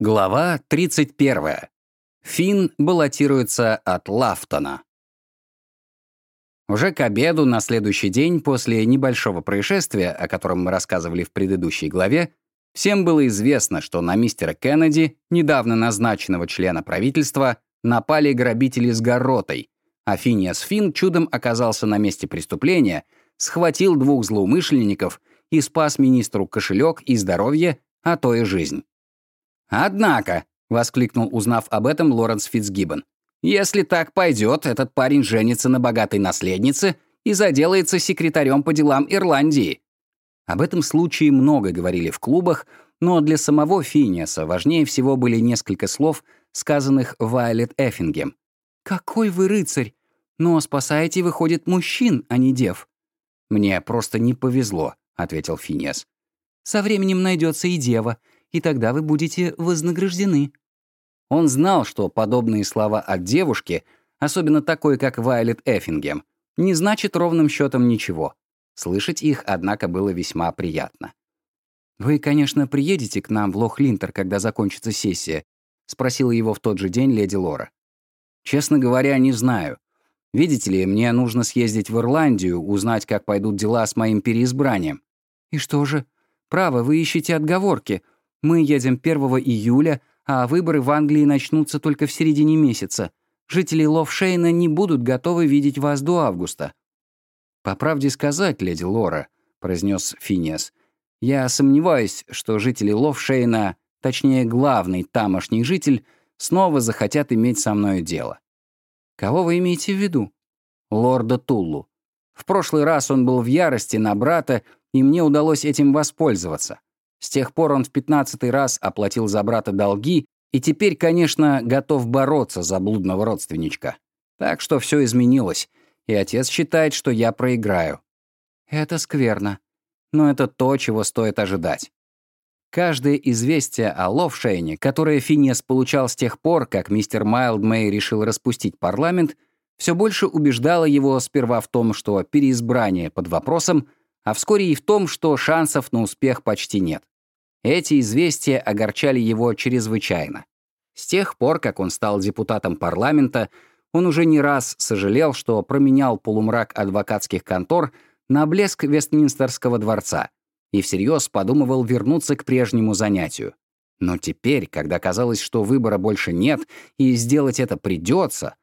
Глава 31. Финн баллотируется от Лафтона. Уже к обеду на следующий день после небольшого происшествия, о котором мы рассказывали в предыдущей главе, всем было известно, что на мистера Кеннеди, недавно назначенного члена правительства, напали грабители с горротой, а Финиас Финн чудом оказался на месте преступления, схватил двух злоумышленников и спас министру кошелек и здоровье, а то и жизнь. «Однако», — воскликнул, узнав об этом, Лоренс Фитцгиббон, «если так пойдет, этот парень женится на богатой наследнице и заделается секретарем по делам Ирландии». Об этом случае много говорили в клубах, но для самого Финиаса важнее всего были несколько слов, сказанных Вайлет Эффингем. «Какой вы рыцарь! Но спасаете, выходит, мужчин, а не дев». «Мне просто не повезло», — ответил Финиас. «Со временем найдется и дева, и тогда вы будете вознаграждены». Он знал, что подобные слова от девушки, особенно такой, как Вайлет Эффингем, не значит ровным счетом ничего. Слышать их, однако, было весьма приятно. «Вы, конечно, приедете к нам в Лох-Линтер, когда закончится сессия?» — спросила его в тот же день леди Лора. «Честно говоря, не знаю. Видите ли, мне нужно съездить в Ирландию, узнать, как пойдут дела с моим переизбранием». «И что же? Право, вы ищете отговорки. Мы едем 1 июля, а выборы в Англии начнутся только в середине месяца. Жители Ловшейна не будут готовы видеть вас до августа». «По правде сказать, леди Лора», — произнес Финиас, «я сомневаюсь, что жители Ловшейна, точнее, главный тамошний житель, снова захотят иметь со мной дело». «Кого вы имеете в виду?» «Лорда Туллу. В прошлый раз он был в ярости на брата, и мне удалось этим воспользоваться. С тех пор он в пятнадцатый раз оплатил за брата долги и теперь, конечно, готов бороться за блудного родственничка. Так что все изменилось, и отец считает, что я проиграю. Это скверно. Но это то, чего стоит ожидать. Каждое известие о Ловшейне, которое Финес получал с тех пор, как мистер Майлдмей решил распустить парламент, все больше убеждало его сперва в том, что переизбрание под вопросом, а вскоре и в том, что шансов на успех почти нет. Эти известия огорчали его чрезвычайно. С тех пор, как он стал депутатом парламента, он уже не раз сожалел, что променял полумрак адвокатских контор на блеск Вестминстерского дворца и всерьез подумывал вернуться к прежнему занятию. Но теперь, когда казалось, что выбора больше нет и сделать это придется,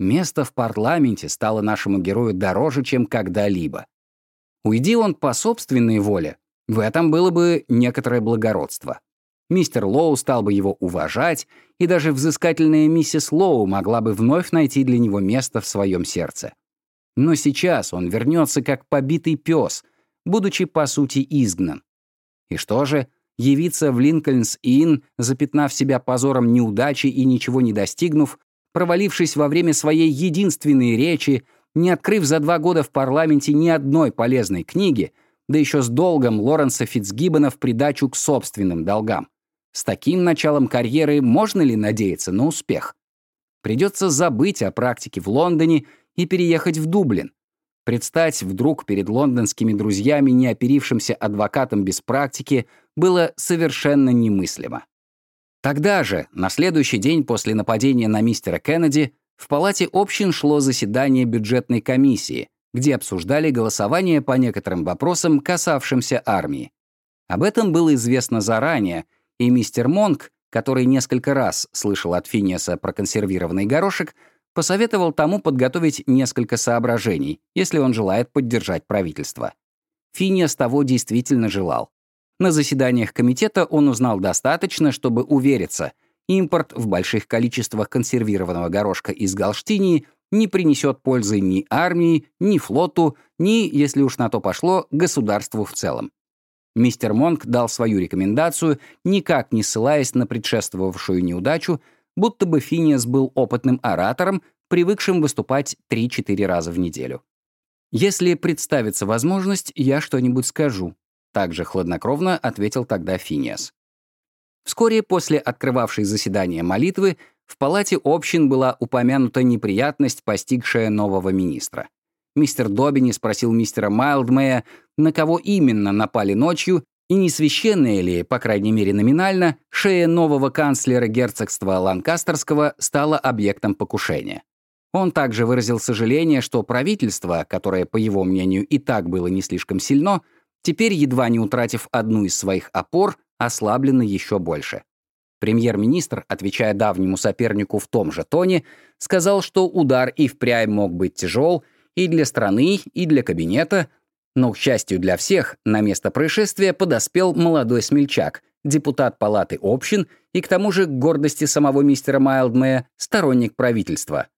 место в парламенте стало нашему герою дороже, чем когда-либо. Уйди он по собственной воле, в этом было бы некоторое благородство. Мистер Лоу стал бы его уважать, и даже взыскательная миссис Лоу могла бы вновь найти для него место в своем сердце. Но сейчас он вернется как побитый пес, будучи, по сути, изгнан. И что же, явиться в Линкольнс-Инн, запятнав себя позором неудачи и ничего не достигнув, провалившись во время своей единственной речи, не открыв за два года в парламенте ни одной полезной книги, да еще с долгом Лоренса Фитцгиббона в придачу к собственным долгам. С таким началом карьеры можно ли надеяться на успех? Придется забыть о практике в Лондоне и переехать в Дублин. Предстать вдруг перед лондонскими друзьями неоперившимся адвокатом без практики было совершенно немыслимо. Тогда же, на следующий день после нападения на мистера Кеннеди, в палате общин шло заседание бюджетной комиссии, где обсуждали голосование по некоторым вопросам, касавшимся армии. Об этом было известно заранее, и мистер Монк, который несколько раз слышал от Финиаса про консервированный горошек, посоветовал тому подготовить несколько соображений, если он желает поддержать правительство. Финиас того действительно желал. На заседаниях комитета он узнал достаточно, чтобы увериться, импорт в больших количествах консервированного горошка из Галштинии не принесет пользы ни армии, ни флоту, ни, если уж на то пошло, государству в целом. Мистер Монк дал свою рекомендацию, никак не ссылаясь на предшествовавшую неудачу, будто бы Финиас был опытным оратором, привыкшим выступать 3-4 раза в неделю. «Если представится возможность, я что-нибудь скажу», также хладнокровно ответил тогда Финиас. Вскоре после открывавшей заседание молитвы в палате общин была упомянута неприятность, постигшая нового министра. Мистер Добини спросил мистера Майлдмея, на кого именно напали ночью, И не священная ли, по крайней мере номинально, шея нового канцлера герцогства Ланкастерского стала объектом покушения. Он также выразил сожаление, что правительство, которое, по его мнению, и так было не слишком сильно, теперь, едва не утратив одну из своих опор, ослаблено еще больше. Премьер-министр, отвечая давнему сопернику в том же тоне, сказал, что удар и впрямь мог быть тяжел и для страны, и для кабинета, но, к счастью для всех, на место происшествия подоспел молодой смельчак, депутат палаты общин и, к тому же, к гордости самого мистера Майлдмея, сторонник правительства.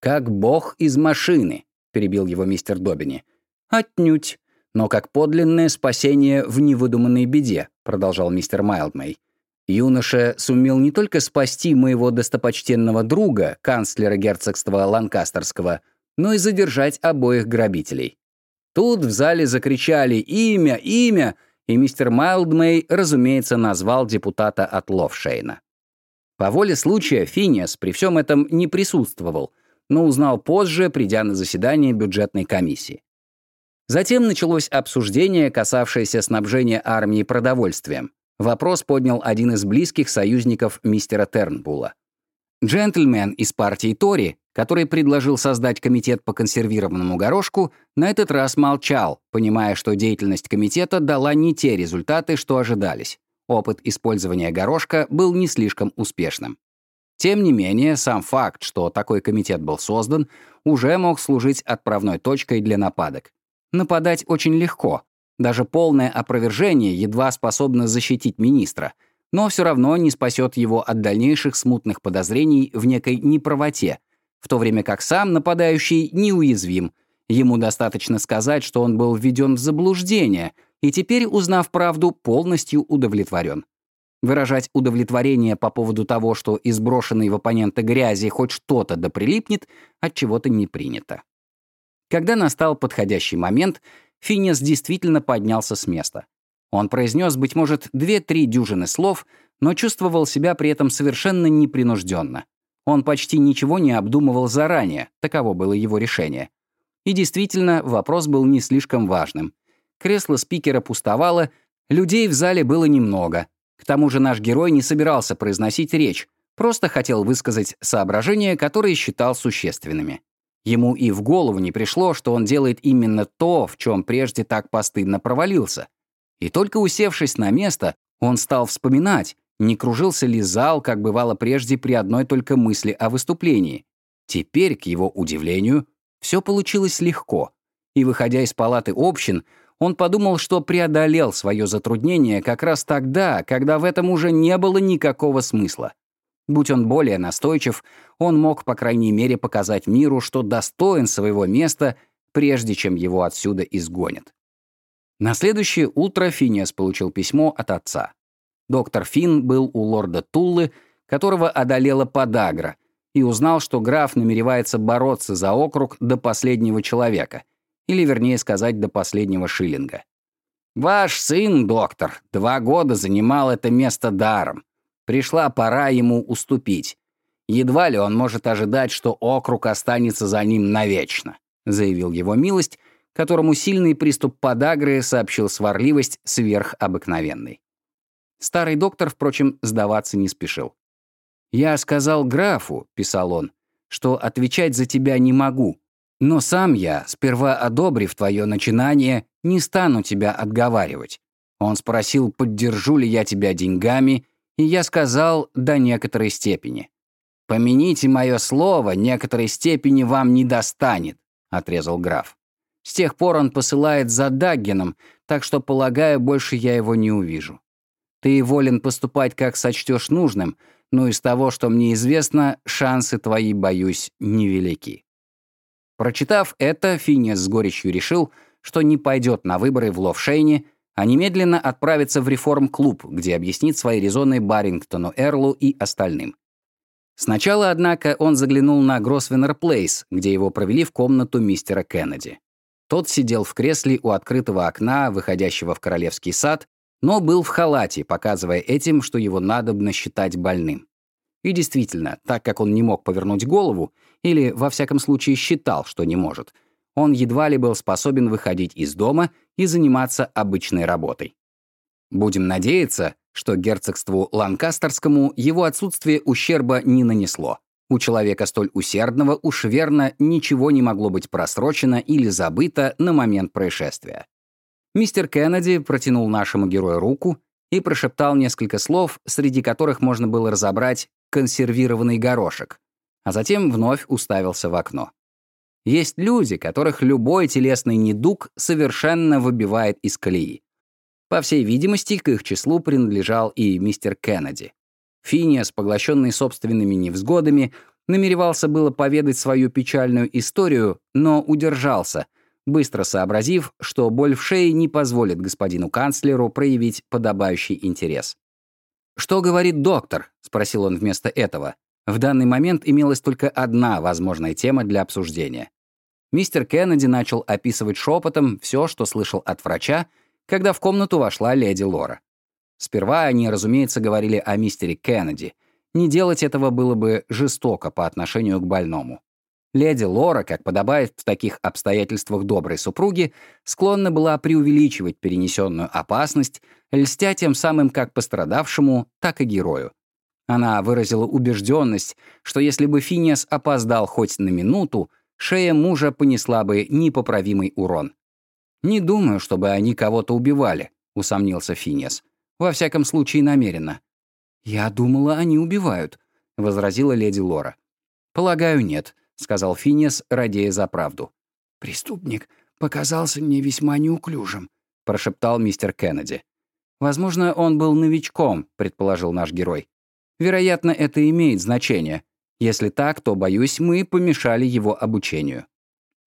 «Как бог из машины», — перебил его мистер Добини. «Отнюдь. Но как подлинное спасение в невыдуманной беде», — продолжал мистер Майлдмей. Юноша сумел не только спасти моего достопочтенного друга, канцлера герцогства Ланкастерского, но и задержать обоих грабителей. Тут в зале закричали «Имя! Имя!» и мистер Майлдмей, разумеется, назвал депутата от Ловшейна. По воле случая Финиас при всем этом не присутствовал, но узнал позже, придя на заседание бюджетной комиссии. Затем началось обсуждение, касавшееся снабжения армии продовольствием. Вопрос поднял один из близких союзников мистера Тернбула. Джентльмен из партии Тори, который предложил создать комитет по консервированному горошку, на этот раз молчал, понимая, что деятельность комитета дала не те результаты, что ожидались. Опыт использования горошка был не слишком успешным. Тем не менее, сам факт, что такой комитет был создан, уже мог служить отправной точкой для нападок. Нападать очень легко, даже полное опровержение едва способно защитить министра, но все равно не спасет его от дальнейших смутных подозрений в некой неправоте, в то время как сам нападающий неуязвим. Ему достаточно сказать, что он был введен в заблуждение, и теперь, узнав правду, полностью удовлетворен. Выражать удовлетворение по поводу того, что из брошенной в оппонента грязи хоть что-то да прилипнет, от чего-то не принято. Когда настал подходящий момент, Финес действительно поднялся с места. Он произнес, быть может, две-три дюжины слов, но чувствовал себя при этом совершенно непринужденно. Он почти ничего не обдумывал заранее, таково было его решение. И действительно, вопрос был не слишком важным. Кресло спикера пустовало, людей в зале было немного. К тому же наш герой не собирался произносить речь, просто хотел высказать соображения, которые считал существенными. Ему и в голову не пришло, что он делает именно то, в чем прежде так постыдно провалился. И только усевшись на место, он стал вспоминать, не кружился ли зал, как бывало прежде при одной только мысли о выступлении. Теперь, к его удивлению, все получилось легко. И, выходя из палаты общин, он подумал, что преодолел свое затруднение как раз тогда, когда в этом уже не было никакого смысла. Будь он более настойчив, он мог, по крайней мере, показать миру, что достоин своего места, прежде чем его отсюда изгонят. На следующее утро Финиас получил письмо от отца. Доктор Финн был у лорда Туллы, которого одолела подагра, и узнал, что граф намеревается бороться за округ до последнего человека, или, вернее сказать, до последнего шиллинга. «Ваш сын, доктор, два года занимал это место даром. Пришла пора ему уступить. Едва ли он может ожидать, что округ останется за ним навечно, заявил его милость, которому сильный приступ подагры сообщил сварливость сверхобыкновенной. Старый доктор, впрочем, сдаваться не спешил. «Я сказал графу», — писал он, — «что отвечать за тебя не могу, но сам я, сперва одобрив твое начинание, не стану тебя отговаривать. Он спросил, поддержу ли я тебя деньгами и я сказал «до некоторой степени». «Помяните мое слово, некоторой степени вам не достанет», — отрезал граф. «С тех пор он посылает за Даггеном, так что, полагаю, больше я его не увижу. Ты волен поступать, как сочтешь нужным, но из того, что мне известно, шансы твои, боюсь, невелики». Прочитав это, Финиас с горечью решил, что не пойдет на выборы в Ловшейне, а немедленно отправиться в реформ-клуб, где объяснит свои резоны Барингтону Эрлу и остальным. Сначала, однако, он заглянул на Гросвеннер Плейс, где его провели в комнату мистера Кеннеди. Тот сидел в кресле у открытого окна, выходящего в королевский сад, но был в халате, показывая этим, что его надобно считать больным. И действительно, так как он не мог повернуть голову, или, во всяком случае, считал, что не может — он едва ли был способен выходить из дома и заниматься обычной работой. Будем надеяться, что герцогству Ланкастерскому его отсутствие ущерба не нанесло. У человека столь усердного уж верно ничего не могло быть просрочено или забыто на момент происшествия. Мистер Кеннеди протянул нашему герою руку и прошептал несколько слов, среди которых можно было разобрать «консервированный горошек», а затем вновь уставился в окно. Есть люди, которых любой телесный недуг совершенно выбивает из колеи. По всей видимости, к их числу принадлежал и мистер Кеннеди. Финиас, поглощенный собственными невзгодами, намеревался было поведать свою печальную историю, но удержался, быстро сообразив, что боль в шее не позволит господину канцлеру проявить подобающий интерес. «Что говорит доктор?» — спросил он вместо этого. В данный момент имелась только одна возможная тема для обсуждения. Мистер Кеннеди начал описывать шепотом все, что слышал от врача, когда в комнату вошла леди Лора. Сперва они, разумеется, говорили о мистере Кеннеди. Не делать этого было бы жестоко по отношению к больному. Леди Лора, как подобает в таких обстоятельствах доброй супруги, склонна была преувеличивать перенесенную опасность, льстя тем самым как пострадавшему, так и герою. Она выразила убежденность, что если бы Финиас опоздал хоть на минуту, шея мужа понесла бы непоправимый урон. «Не думаю, чтобы они кого-то убивали», — усомнился Финиас. «Во всяком случае, намеренно». «Я думала, они убивают», — возразила леди Лора. «Полагаю, нет», — сказал Финиас, радея за правду. «Преступник показался мне весьма неуклюжим», — прошептал мистер Кеннеди. «Возможно, он был новичком», — предположил наш герой. «Вероятно, это имеет значение. Если так, то, боюсь, мы помешали его обучению».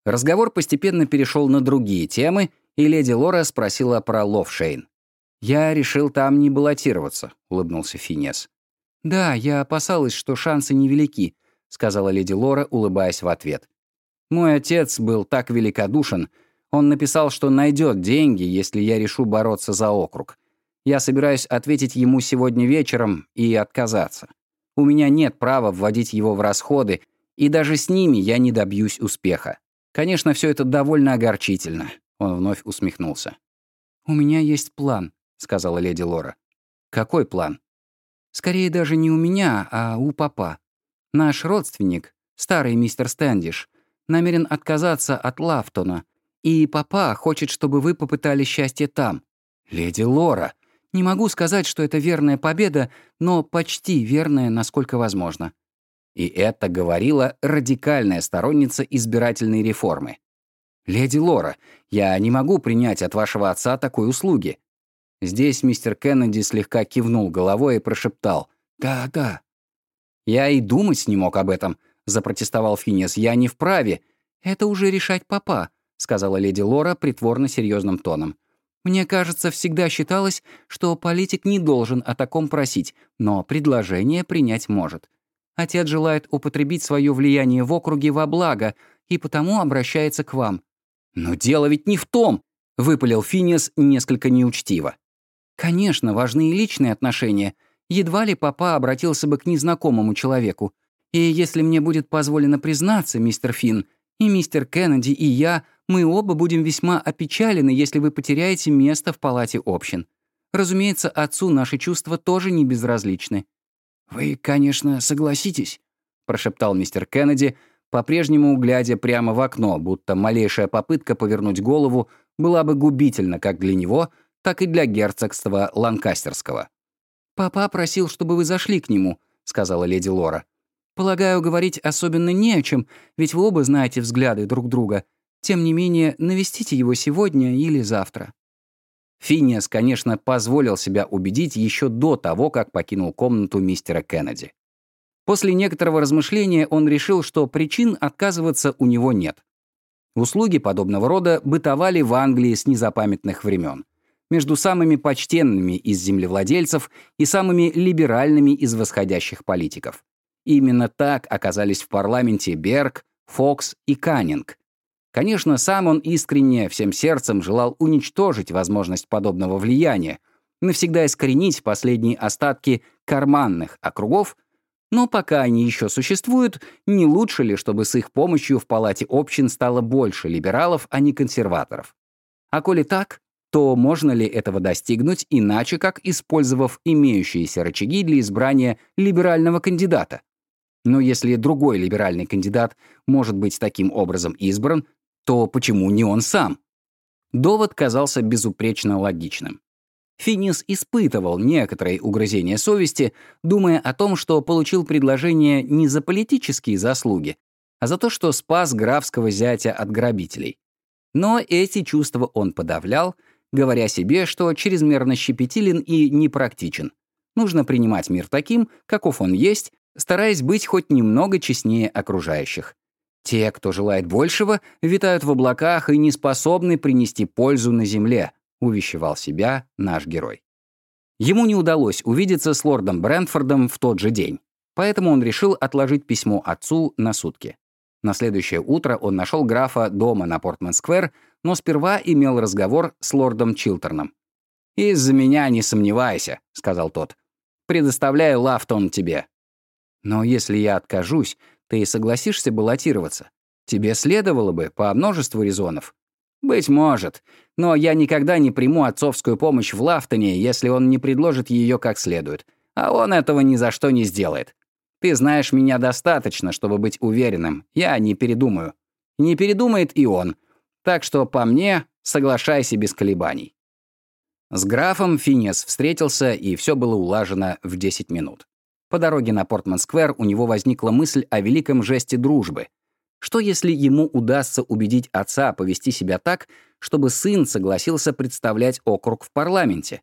Разговор постепенно перешел на другие темы, и леди Лора спросила про Ловшейн. «Я решил там не баллотироваться», — улыбнулся Финес. «Да, я опасалась, что шансы невелики», — сказала леди Лора, улыбаясь в ответ. «Мой отец был так великодушен. Он написал, что найдет деньги, если я решу бороться за округ. Я собираюсь ответить ему сегодня вечером и отказаться. У меня нет права вводить его в расходы, и даже с ними я не добьюсь успеха. Конечно, все это довольно огорчительно. Он вновь усмехнулся. «У меня есть план», — сказала леди Лора. «Какой план?» «Скорее даже не у меня, а у папа. Наш родственник, старый мистер Стэндиш, намерен отказаться от Лафтона, и папа хочет, чтобы вы попытали счастье там. Леди Лора, не могу сказать, что это верная победа, но почти верная, насколько возможно. И это говорила радикальная сторонница избирательной реформы. «Леди Лора, я не могу принять от вашего отца такой услуги». Здесь мистер Кеннеди слегка кивнул головой и прошептал «Да, да». «Я и думать не мог об этом», — запротестовал Финес. «Я не вправе». «Это уже решать папа», — сказала леди Лора притворно серьезным тоном. «Мне кажется, всегда считалось, что политик не должен о таком просить, но предложение принять может. Отец желает употребить свое влияние в округе во благо и потому обращается к вам». «Но дело ведь не в том», — выпалил Финиас несколько неучтиво. «Конечно, важны и личные отношения. Едва ли папа обратился бы к незнакомому человеку. И если мне будет позволено признаться, мистер Финн, и мистер Кеннеди, и я, мы оба будем весьма опечалены, если вы потеряете место в палате общин. Разумеется, отцу наши чувства тоже не безразличны. «Вы, конечно, согласитесь», — прошептал мистер Кеннеди, по-прежнему глядя прямо в окно, будто малейшая попытка повернуть голову была бы губительна как для него, так и для герцогства Ланкастерского. «Папа просил, чтобы вы зашли к нему», — сказала леди Лора. «Полагаю, говорить особенно не о чем, ведь вы оба знаете взгляды друг друга. Тем не менее, навестите его сегодня или завтра». Финиас, конечно, позволил себя убедить еще до того, как покинул комнату мистера Кеннеди. После некоторого размышления он решил, что причин отказываться у него нет. Услуги подобного рода бытовали в Англии с незапамятных времен. Между самыми почтенными из землевладельцев и самыми либеральными из восходящих политиков. Именно так оказались в парламенте Берг, Фокс и Каннинг, Конечно, сам он искренне, всем сердцем желал уничтожить возможность подобного влияния, навсегда искоренить последние остатки карманных округов, но пока они еще существуют, не лучше ли, чтобы с их помощью в палате общин стало больше либералов, а не консерваторов? А коли так, то можно ли этого достигнуть иначе, как использовав имеющиеся рычаги для избрания либерального кандидата? Но если другой либеральный кандидат может быть таким образом избран, то почему не он сам? Довод казался безупречно логичным. Финис испытывал некоторые угрызения совести, думая о том, что получил предложение не за политические заслуги, а за то, что спас графского зятя от грабителей. Но эти чувства он подавлял, говоря себе, что чрезмерно щепетилен и непрактичен. Нужно принимать мир таким, каков он есть, стараясь быть хоть немного честнее окружающих. Те, кто желает большего, витают в облаках и не способны принести пользу на земле, увещевал себя наш герой. Ему не удалось увидеться с лордом Брентфордом в тот же день, поэтому он решил отложить письмо отцу на сутки. На следующее утро он нашел графа дома на Портман-сквер, но сперва имел разговор с лордом Чилтерном. «Из-за меня не сомневайся», — сказал тот. «Предоставляю Лафтон тебе». «Но если я откажусь, ты согласишься баллотироваться? Тебе следовало бы по множеству резонов». «Быть может. Но я никогда не приму отцовскую помощь в Лафтоне, если он не предложит ее как следует. А он этого ни за что не сделает. Ты знаешь меня достаточно, чтобы быть уверенным. Я не передумаю. Не передумает и он. Так что, по мне, соглашайся без колебаний». С графом Финес встретился, и все было улажено в 10 минут. По дороге на Портман-сквер у него возникла мысль о великом жесте дружбы. Что если ему удастся убедить отца повести себя так, чтобы сын согласился представлять округ в парламенте?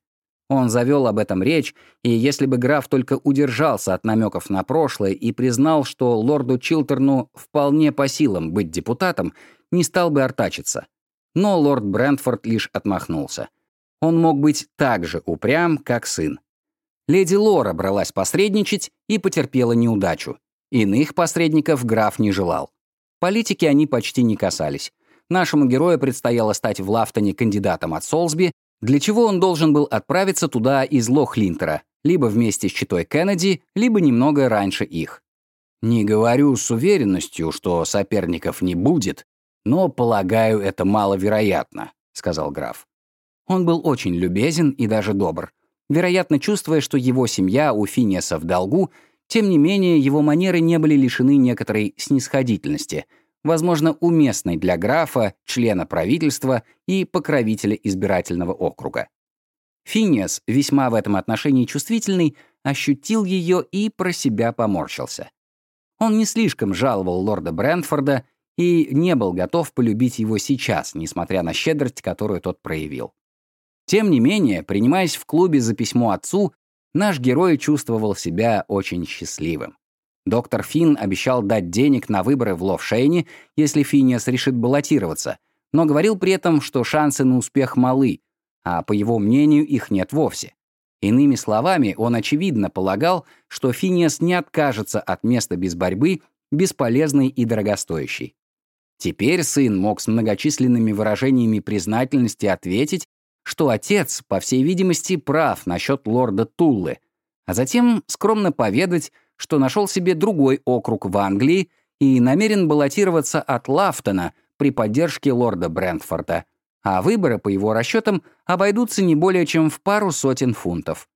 Он завел об этом речь, и если бы граф только удержался от намеков на прошлое и признал, что лорду Чилтерну вполне по силам быть депутатом, не стал бы артачиться. Но лорд Брентфорд лишь отмахнулся. Он мог быть так же упрям, как сын. Леди Лора бралась посредничать и потерпела неудачу. Иных посредников граф не желал. Политики они почти не касались. Нашему герою предстояло стать в Лафтоне кандидатом от Солсби, для чего он должен был отправиться туда из Лохлинтера, либо вместе с читой Кеннеди, либо немного раньше их. Не говорю с уверенностью, что соперников не будет, но, полагаю, это маловероятно, сказал граф. Он был очень любезен и даже добр. Вероятно, чувствуя, что его семья у Финиаса в долгу, тем не менее, его манеры не были лишены некоторой снисходительности — возможно, уместной для графа, члена правительства и покровителя избирательного округа. Финиас, весьма в этом отношении чувствительный, ощутил ее и про себя поморщился. Он не слишком жаловал лорда Брентфорда и не был готов полюбить его сейчас, несмотря на щедрость, которую тот проявил. Тем не менее, принимаясь в клубе за письмо отцу, наш герой чувствовал себя очень счастливым. Доктор Финн обещал дать денег на выборы в Ловшейне, если Финиас решит баллотироваться, но говорил при этом, что шансы на успех малы, а по его мнению их нет вовсе. Иными словами, он очевидно полагал, что Финиас не откажется от места без борьбы, бесполезной и дорогостоящей. Теперь сын мог с многочисленными выражениями признательности ответить, что отец, по всей видимости, прав насчет лорда Туллы, а затем скромно поведать, что нашел себе другой округ в Англии и намерен баллотироваться от Лафтона при поддержке лорда Брентфорда, а выборы, по его расчетам, обойдутся не более чем в пару сотен фунтов.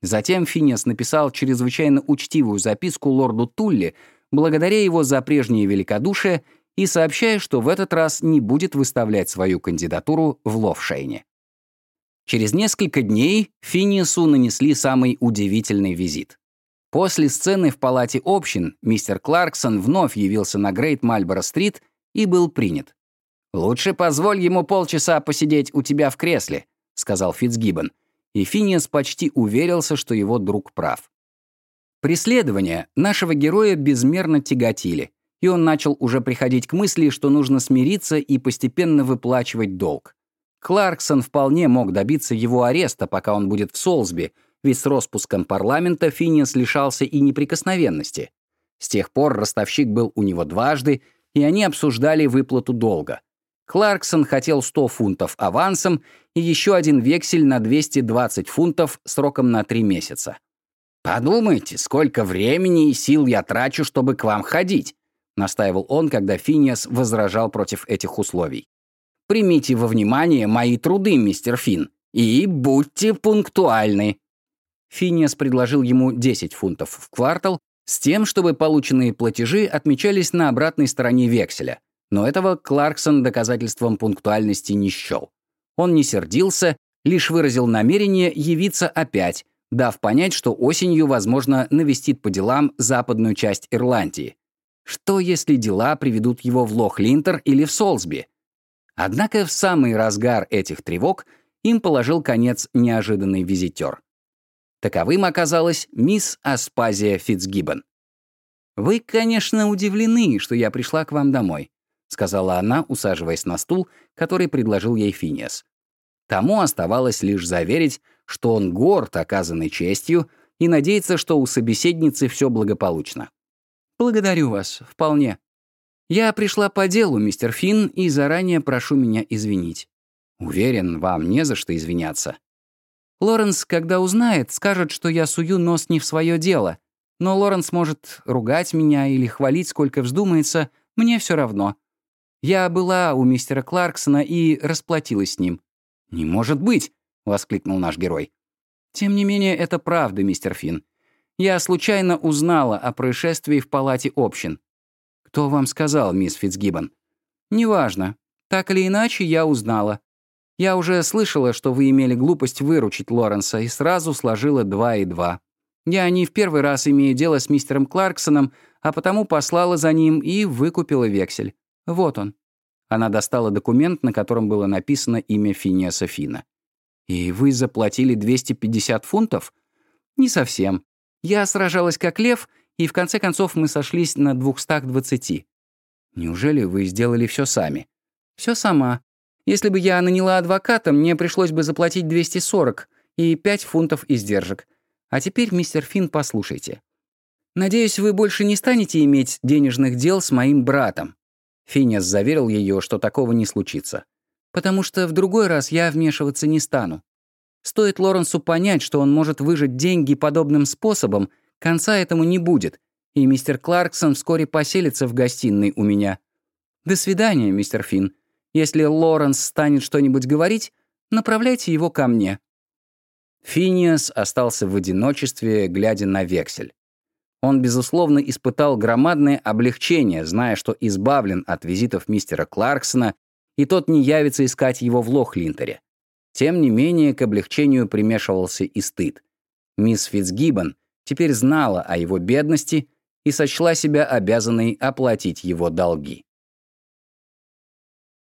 Затем Финес написал чрезвычайно учтивую записку лорду Тулли, благодаря его за прежнее великодушие и сообщая, что в этот раз не будет выставлять свою кандидатуру в Ловшейне. Через несколько дней Финиесу нанесли самый удивительный визит. После сцены в палате общин мистер Кларксон вновь явился на Грейт Мальборо-стрит и был принят. «Лучше позволь ему полчаса посидеть у тебя в кресле», — сказал Фитцгиббон, и Финиас почти уверился, что его друг прав. Преследования нашего героя безмерно тяготили, и он начал уже приходить к мысли, что нужно смириться и постепенно выплачивать долг. Кларксон вполне мог добиться его ареста, пока он будет в Солсби, ведь с распуском парламента Финиас лишался и неприкосновенности. С тех пор ростовщик был у него дважды, и они обсуждали выплату долга. Кларксон хотел 100 фунтов авансом и еще один вексель на 220 фунтов сроком на 3 месяца. «Подумайте, сколько времени и сил я трачу, чтобы к вам ходить», настаивал он, когда Финиас возражал против этих условий. Примите во внимание мои труды, мистер Финн, и будьте пунктуальны». Финиас предложил ему 10 фунтов в квартал с тем, чтобы полученные платежи отмечались на обратной стороне векселя, но этого Кларксон доказательством пунктуальности не счел. Он не сердился, лишь выразил намерение явиться опять, дав понять, что осенью, возможно, навестит по делам западную часть Ирландии. Что, если дела приведут его в Лох-Линтер или в Солсби? Однако в самый разгар этих тревог им положил конец неожиданный визитер. Таковым оказалась мисс Аспазия Фитцгиббон. «Вы, конечно, удивлены, что я пришла к вам домой», сказала она, усаживаясь на стул, который предложил ей Финиас. Тому оставалось лишь заверить, что он горд оказанной честью и надеется, что у собеседницы все благополучно. «Благодарю вас, вполне. Я пришла по делу, мистер Финн, и заранее прошу меня извинить». «Уверен, вам не за что извиняться». Лоренс, когда узнает, скажет, что я сую нос не в свое дело. Но Лоренс может ругать меня или хвалить, сколько вздумается, мне все равно. Я была у мистера Кларксона и расплатилась с ним. «Не может быть!» — воскликнул наш герой. «Тем не менее, это правда, мистер Финн. Я случайно узнала о происшествии в палате общин». «Кто вам сказал, мисс Фитцгиббон?» «Неважно. Так или иначе, я узнала. Я уже слышала, что вы имели глупость выручить Лоренса, и сразу сложила два и два. Я не в первый раз имею дело с мистером Кларксоном, а потому послала за ним и выкупила вексель. Вот он». Она достала документ, на котором было написано имя Финиаса Фина. «И вы заплатили 250 фунтов?» «Не совсем. Я сражалась как лев, и в конце концов мы сошлись на 220. Неужели вы сделали все сами?» Все сама. Если бы я наняла адвоката, мне пришлось бы заплатить 240 и 5 фунтов издержек. А теперь, мистер Финн, послушайте. Надеюсь, вы больше не станете иметь денежных дел с моим братом. Финиас заверил ее, что такого не случится. «Потому что в другой раз я вмешиваться не стану. Стоит Лоренсу понять, что он может выжать деньги подобным способом, конца этому не будет, и мистер Кларксон вскоре поселится в гостиной у меня. До свидания, мистер Финн. Если Лоренс станет что-нибудь говорить, направляйте его ко мне». Финиас остался в одиночестве, глядя на вексель. Он, безусловно, испытал громадное облегчение, зная, что избавлен от визитов мистера Кларксона, и тот не явится искать его в Лохлинтере. Тем не менее, к облегчению примешивался и стыд. Мисс Фитцгиббон теперь знала о его бедности и сочла себя обязанной оплатить его долги.